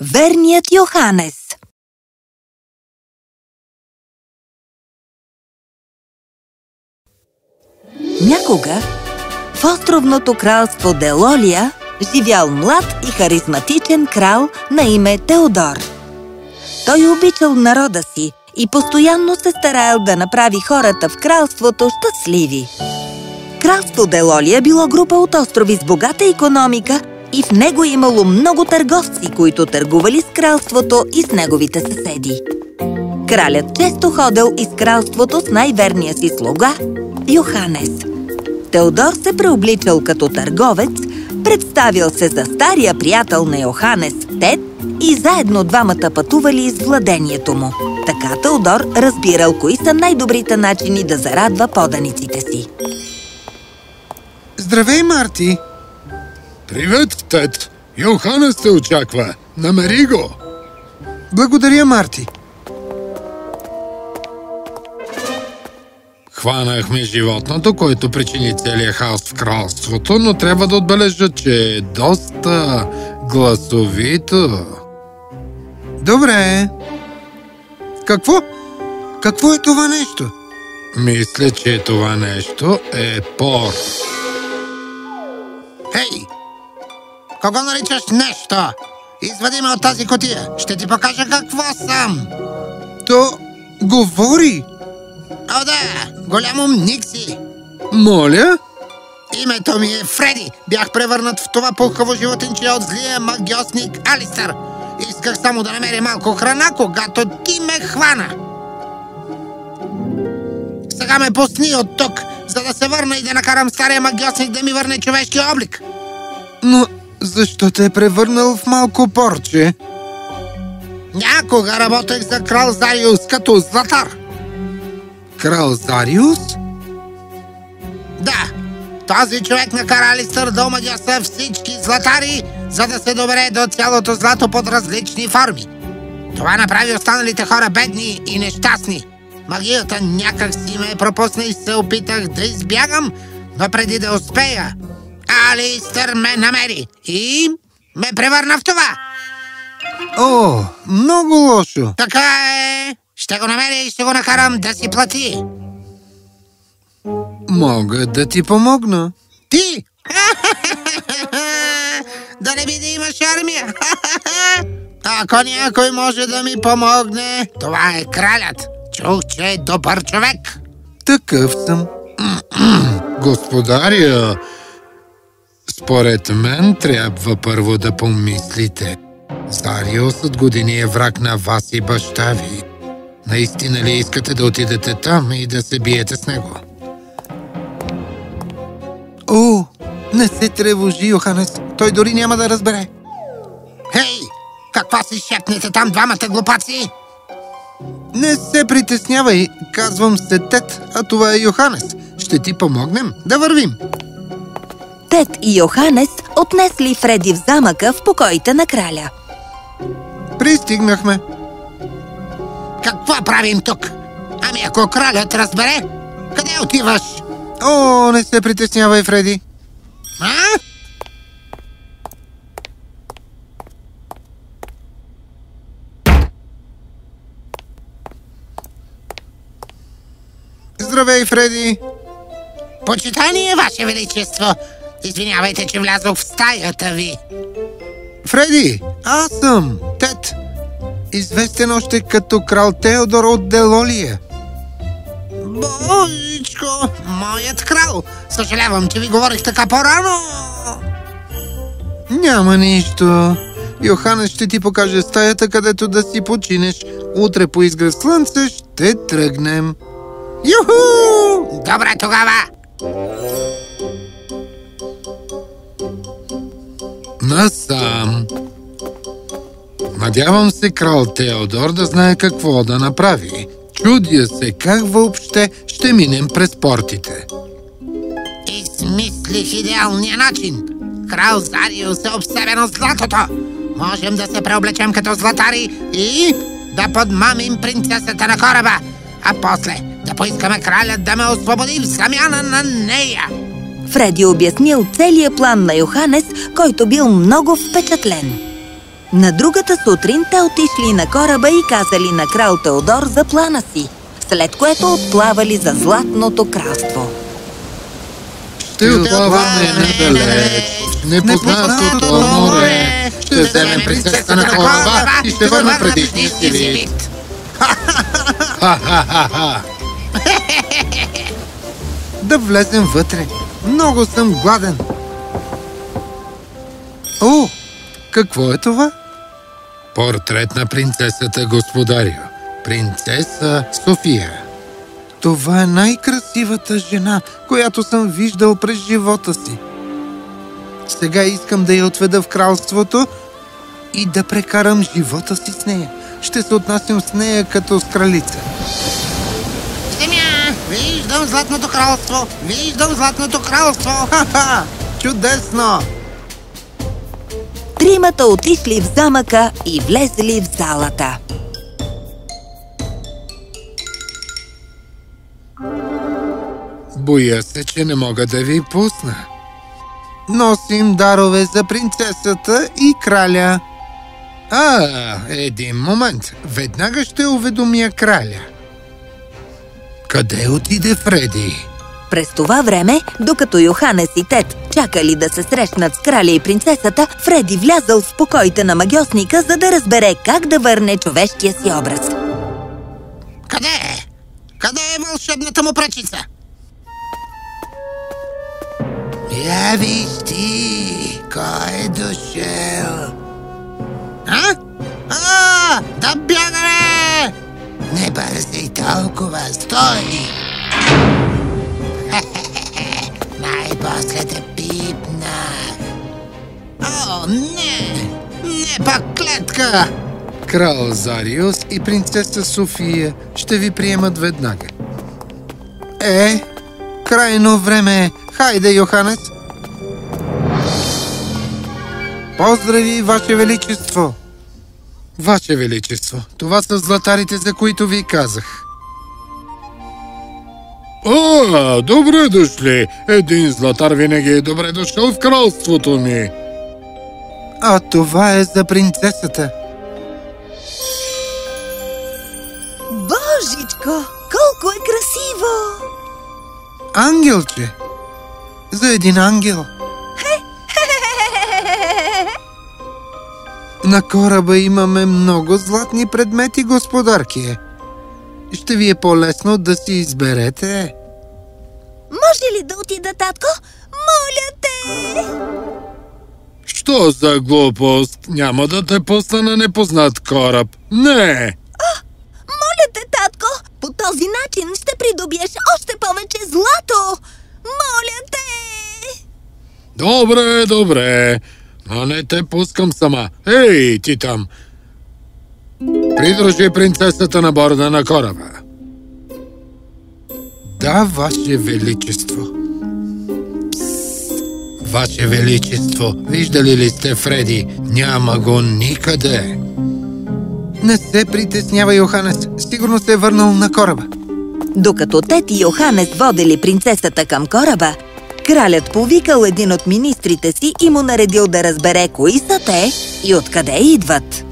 Верният Йоханес Някога в островното кралство Делолия живял млад и харизматичен крал на име Теодор. Той обичал народа си и постоянно се стараял да направи хората в кралството щастливи. Кралство Делолия било група от острови с богата економика и в него имало много търговци, които търгували с кралството и с неговите съседи. Кралят често ходил из кралството с най-верния си слуга – Йоханес. Теодор се преобличал като търговец, представил се за стария приятел на Йоханес Тед и заедно двамата пътували из владението му. Така Теодор разбирал кои са най-добрите начини да зарадва поданиците си. Здравей, Марти! Привет, Тед! Йоханес те очаква. Намери го! Благодаря, Марти! Хванахме животното, което причини целия хаос в кралството, но трябва да отбележа, че е доста гласовито. Добре. Какво? Какво е това нещо? Мисля, че това нещо е пор. Хей! Кого наричаш нещо? Извади ме от тази котия. Ще ти покажа какво съм. То говори. О, да! Голям умник си. Моля? Името ми е Фреди. Бях превърнат в това пухаво животинче от злия магиосник Алистър. Исках само да намеря малко храна, когато ти ме хвана. Сега ме пусни от тук, за да се върна и да накарам стария магиосник да ми върне човешки облик. Но защо те е превърнал в малко порче? Някога работех за крал Зариус като златар. Крал Зариус? Да, този човек накара Алистър да омагяса всички златари, за да се добере до цялото злато под различни форми. Това направи останалите хора бедни и нещастни. Магията някак си ме пропусна и се опитах да избягам, но преди да успея, Алистър ме намери и ме превърна в това. О, много лошо. Така е. Ще го намеря и ще го накарам да си плати. Мога да ти помогна. Ти? да не би да имаш армия. Ако някой може да ми помогне, това е кралят. Чух, че е добър човек. Такъв съм. Господаря, според мен трябва първо да помислите. Зариус от години е враг на вас и баща ви. Наистина ли искате да отидете там и да се биете с него? О, не се тревожи, Йоханес. Той дори няма да разбере. Хей, каква си шепнете там двамата глупаци? Не се притеснявай, казвам се Тет, а това е Йоханес. Ще ти помогнем да вървим. Тед и Йоханес отнесли Фреди в замъка в покоите на краля. Пристигнахме. Какво правим тук? Ами ако кралят разбере, къде отиваш? О, не се притеснявай, Фреди. А? Здравей, Фреди. Почитание, Ваше Величество! Извинявайте, че влязох в стаята ви. Фреди, аз съм Тет. Известен още като крал Теодор от Делолия. Божичко, моят крал! Съжалявам, че ви говорих така по-рано. Няма нищо. Йоханес ще ти покаже стаята, където да си починеш. Утре по изгрев слънце ще тръгнем. Юху! Добре тогава. Насам. Надявам се крал Теодор да знае какво да направи. Чудя се как въобще ще минем през портите. Измислих идеалния начин. Крал Зариус е обсебен от златото. Можем да се преоблечем като златари и да подмамим принцесата на кораба, а после да поискаме кралят да ме освободи в замяна на нея. Фреди обяснил целия план на Йоханес, който бил много впечатлен. На другата сутрин те отишли на кораба и казали на крал Теодор за плана си, след което отплавали за Златното кралство. Ще отплаваме надалеч, в непознатото море. Ще вземем принцесата на кораба и ще върнем предишния си вид. Да влезем вътре. Много съм гладен. О, какво е това? Портрет на принцесата господарю. Принцеса София. Това е най-красивата жена, която съм виждал през живота си. Сега искам да я отведа в кралството и да прекарам живота си с нея. Ще се отнасям с нея като с кралица. Виждам Златното кралство! Виждам Златното кралство! Ха-ха! Чудесно! Тримата отишли в замъка и влезли в залата. Боя се, че не мога да ви пусна. Носим дарове за принцесата и краля. А, един момент. Веднага ще уведомя краля. Къде отиде Фреди? През това време, докато Йоханес и Тед чакали да се срещнат с краля и принцесата, Фреди влязъл в покоите на магиосника, за да разбере как да върне човешкия си образ. Къде е? Къде е вълшебната му прачица? Я виж ти, кой е дошъл? Толкова, стой! Най-после те пипнах. О, не! Не пак клетка! Крал Зариус и принцеса София ще ви приемат веднага. Е, крайно време е. Хайде, Йоханес! Поздрави, Ваше Величество! Ваше Величество, това са златарите, за които ви казах. О, добре дошли! Един златар винаги е добре дошъл в кралството ми. А това е за принцесата. Божичко, колко е красиво! Ангелче! За един ангел. На кораба имаме много златни предмети, господарки. Ще ви е по-лесно да си изберете. Може ли да отида, татко? Моля те! Що за глупост? Няма да те пусна на непознат кораб. Не! Моля те, татко! По този начин ще придобиеш още повече злато! Моля те! Добре, добре. Но не те пускам сама. Ей, ти там! Придружи принцесата на борда на кораба. Да, Ваше Величество. Ваше Величество, виждали ли сте Фреди? Няма го никъде. Не се притеснява, Йоханес. Сигурно се е върнал на кораба. Докато Тет и Йоханес водели принцесата към кораба, кралят повикал един от министрите си и му наредил да разбере кои са те и откъде идват.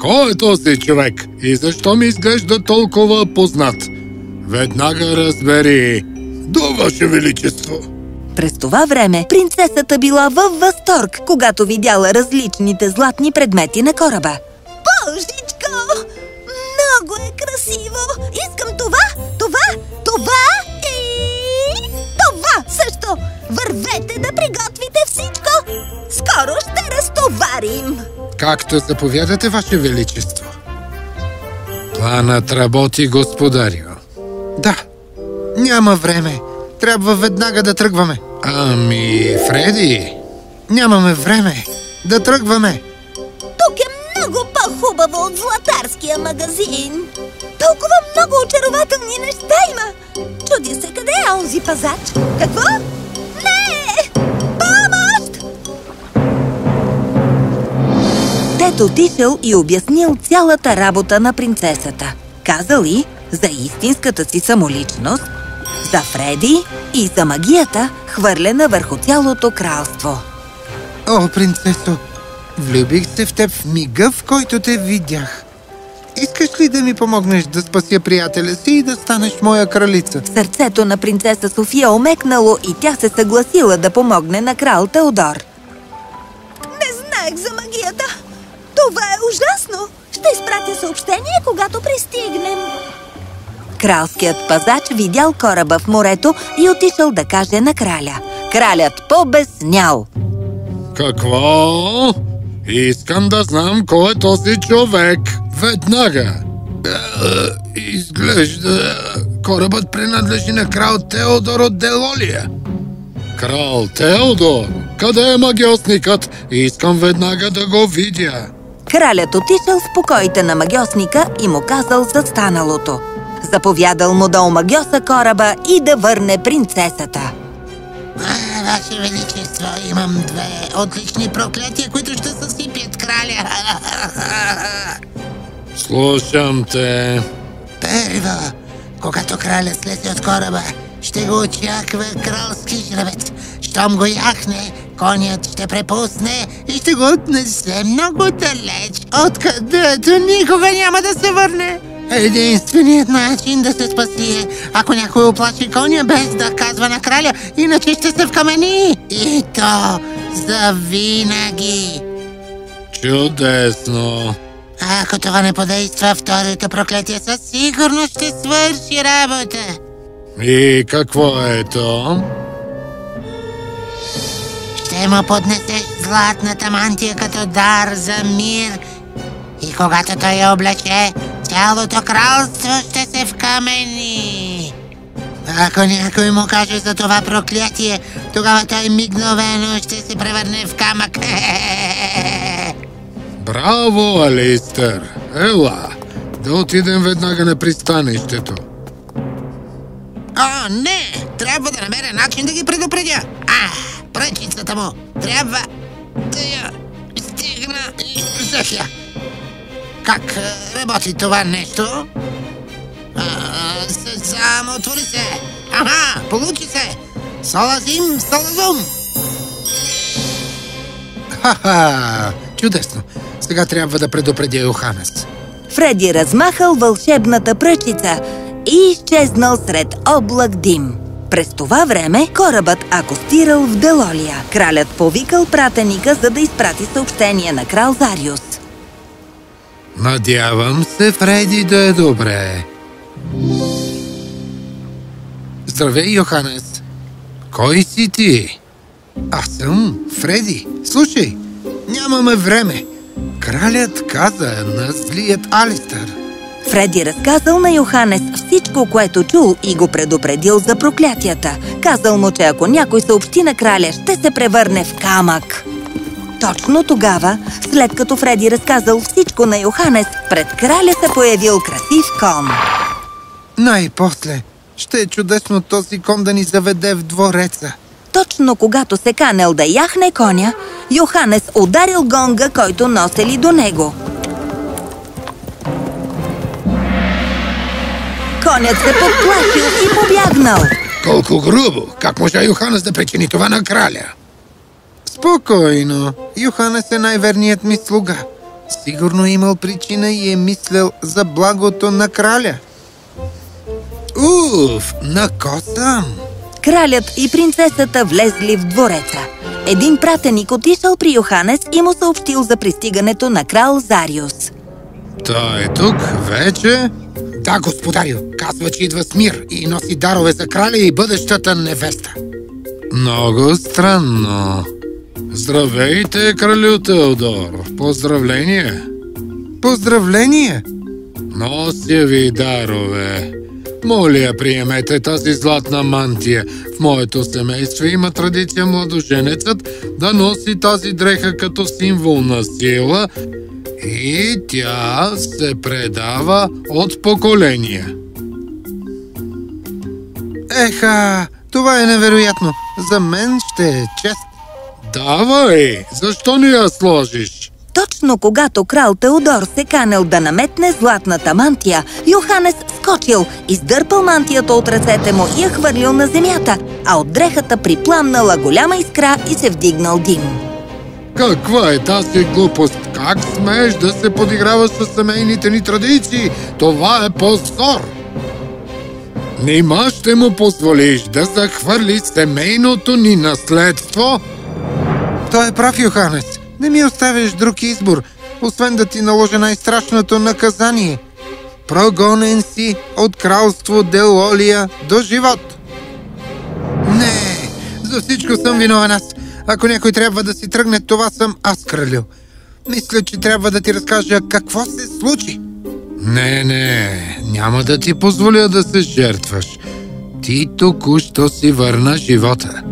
Кой е този човек и защо ми изглежда толкова познат? Веднага разбери. До Ваше Величество. През това време принцесата била във възторг, когато видяла различните златни предмети на кораба. Божичко! Много е красиво! Искам това, това, това и... Това също! Вървете да приготвите всичко! Скоро ще разтоварим! Както заповядате, Ваше Величество. Планът работи, господарю. Да, няма време. Трябва веднага да тръгваме. Ами, Фреди, Нямаме време. Да тръгваме. Тук е много по-хубаво от златарския магазин. Толкова много очарователни неща има. Чуди се къде е онзи пазач. Какво? Тет отишъл и обяснил цялата работа на принцесата. Казал и за истинската си самоличност, за Фреди и за магията, хвърлена върху цялото кралство. О, принцесо, Влюбих се в теб в мига, в който те видях. Искаш ли да ми помогнеш да спася приятеля си и да станеш моя кралица? Сърцето на принцеса София омекнало и тя се съгласила да помогне на крал Теодор. Не знаех за магията. Това е ужасно. Ще изпратя съобщение, когато пристигнем. Кралският пазач видял кораба в морето и отишъл да каже на краля. Кралят побеснял. Какво? Искам да знам кой е този човек. Веднага. Е, изглежда, корабът принадлежи на крал Теодор от Делолия. Крал Теодор, къде е магиосникът? Искам веднага да го видя. Кралят отишъл в покоите на магиосника и му казал за станалото. Заповядал му да омагиоса кораба и да върне принцесата. А, Ваше Величество, имам две отлични проклятия, които ще съсипят краля. Слушам те. Първо, когато краля слезе от кораба, ще го очаква кралски жребец. Щом го яхне, конят ще препусне и ще го отнесе много далеч, откъдето никога няма да се върне. Единственият начин да се спаси е, ако някой оплачи коня без да казва на краля, иначе ще се вкамени. И то за винаги. Чудесно. Ако това не подейства, второто проклятие със сигурност ще свърши работа. И какво е то? Ще му поднесеш златната мантия като дар за мир. И когато той я облече, цялото кралство ще се вкамени. Ако някой му каже за това проклятие, тогава той мигновено ще се превърне в камък. Браво, Алистър! Ела, да отидем веднага на пристанището. О, не! Трябва да намеря начин да ги предупредя. А, пръчицата му. Трябва да я стигна и взех я. Как е, работи това нещо? А, Сезам, отвори се! Ага, получи се! Солазим, солазум! Ха-ха! Чудесно! Сега трябва да предупредя Йоханес. Фреди размахал вълшебната пръчица и изчезнал сред облак дим. През това време корабът акостирал в Делолия. Кралят повикал пратеника, за да изпрати съобщение на крал Зариус. Надявам се Фреди да е добре. Здравей, Йоханес! Кой си ти? Аз съм Фреди. Слушай, нямаме време. Кралят каза на злият Алистър. Фреди разказал на Йоханес всичко, което чул и го предупредил за проклятията. Казал му, че ако някой съобщи на краля, ще се превърне в камък. Точно тогава, след като Фреди разказал всичко на Йоханес, пред краля се появил красив кон. Най-после ще е чудесно този кон да ни заведе в двореца. Точно когато се канел да яхне коня, Йоханес ударил гонга, който носели до него. Конят се подплашил и побягнал. Колко грубо! Как може Йоханес да причини това на краля? Спокойно. Йоханес е най-верният ми слуга. Сигурно е имал причина и е мислял за благото на краля. Уф, на косъм! Кралят и принцесата влезли в двореца. Един пратеник отишъл при Йоханес и му съобщил за пристигането на крал Зариус. Той е тук вече? Да, господарю, казва, че идва с мир и носи дарове за краля и бъдещата невеста. Много странно. Здравейте, кралю Теодор. Поздравление. Поздравление! Нося ви дарове. Моля, приемете тази златна мантия. В моето семейство има традиция младоженецът да носи тази дреха като символ на сила и тя се предава от поколения. Еха, това е невероятно. За мен ще е чест. Давай, защо не я сложиш? Точно когато крал Теодор се канел да наметне златната мантия, Йоханес скочил, издърпал мантията от ръцете му и я хвърлил на земята, а от дрехата припламнала голяма искра и се вдигнал дим. Каква е тази глупост? Как смееш да се подиграваш с семейните ни традиции? Това е позор! Нима ще му позволиш да захвърли семейното ни наследство? Той е прав, Йоханес. Не ми оставяш друг избор, освен да ти наложа най-страшното наказание. Прогонен си от кралство Делолия до живот. Не, за всичко съм виновен аз. Ако някой трябва да си тръгне, това съм аз, кралю. Мисля, че трябва да ти разкажа какво се случи. Не, не, няма да ти позволя да се жертваш. Ти току-що си върна живота.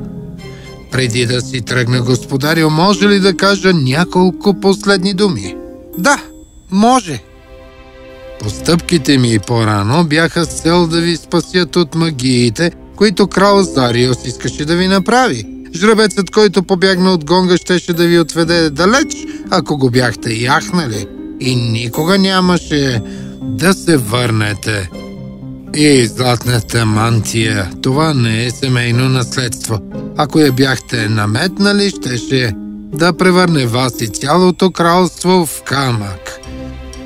Преди да си тръгна, господарю, може ли да кажа няколко последни думи? Да, може. Постъпките ми по-рано бяха с цел да ви спасят от магиите, които крал Зариос искаше да ви направи. Жребецът, който побягна от гонга, щеше да ви отведе далеч, ако го бяхте яхнали. И никога нямаше да се върнете. И златната мантия, това не е семейно наследство. Ако я бяхте наметнали, щеше да превърне вас и цялото кралство в камък.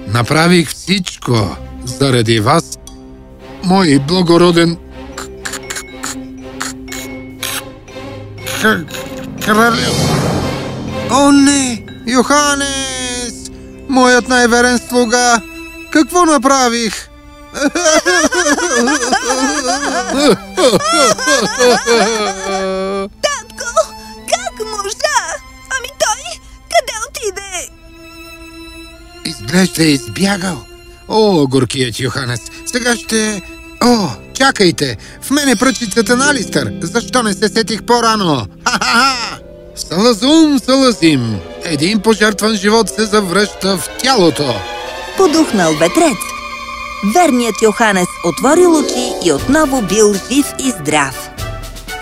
Направих всичко заради вас, мой благороден кралю. О, не! Йоханес! Моят най-верен слуга! Какво направих? Татко, как можа? Ами той, къде отиде? Изглежда е избягал. О, горкият Йоханес, сега ще... О, чакайте! В мене пръчицата на Алистър. Защо не се сетих по-рано? Ха-ха-ха! Салазум, салазим! Един пожертван живот се завръща в тялото. Подухнал ветрец. Верният Йоханес отворил очи и отново бил жив и здрав.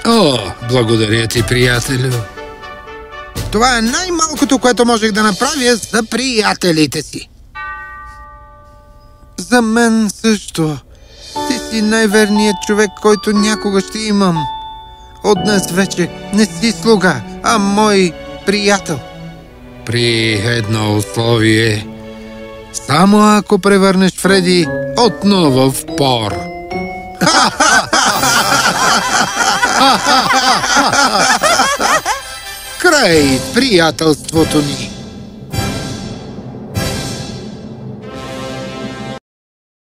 О, благодаря ти, приятелю. Това е най-малкото, което можех да направя за приятелите си. За мен също. Си най-верният човек, който някога ще имам. От днес вече не си слуга, а мой приятел. При едно условие. Само ако превърнеш Фреди отново в пор. Край приятелството ни!